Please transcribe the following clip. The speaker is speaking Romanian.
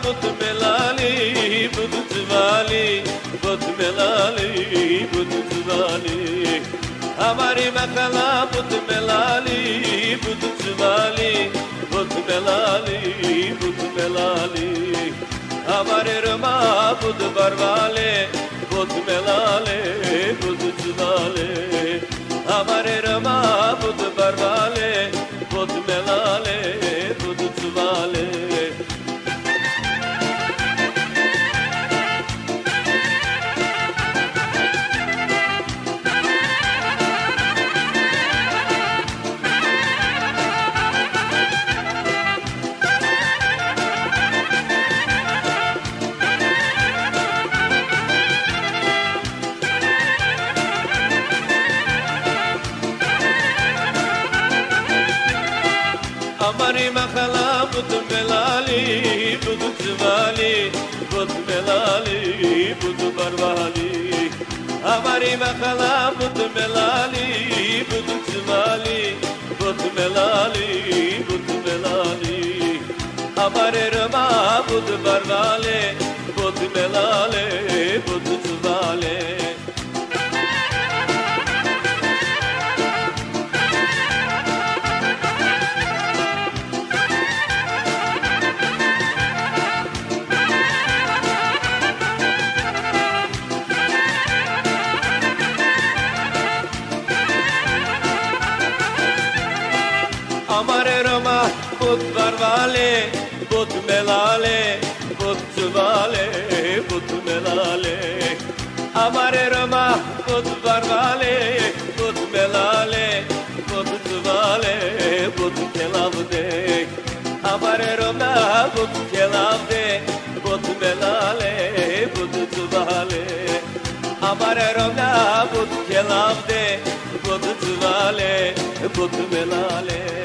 bud melali bud zvali bud melali bud zvali hamari makala bud melali bud zvali bud melali bud melali hamare rama bud barwale budu melali, budu zvali, budu melali, budu barvali. Amari makala budu melali, budu zvali, budu melali, budu melali. Amare rama budu barvali, budu melali. mare Roma, put varvale, put melale, put vale, put melale. Amare Roma, put varvale, put melale, put vale, put kelavde. Amare Roma, put kelavde, put melale, put vale. Amare Roma, put kelavde, put vale. Put melale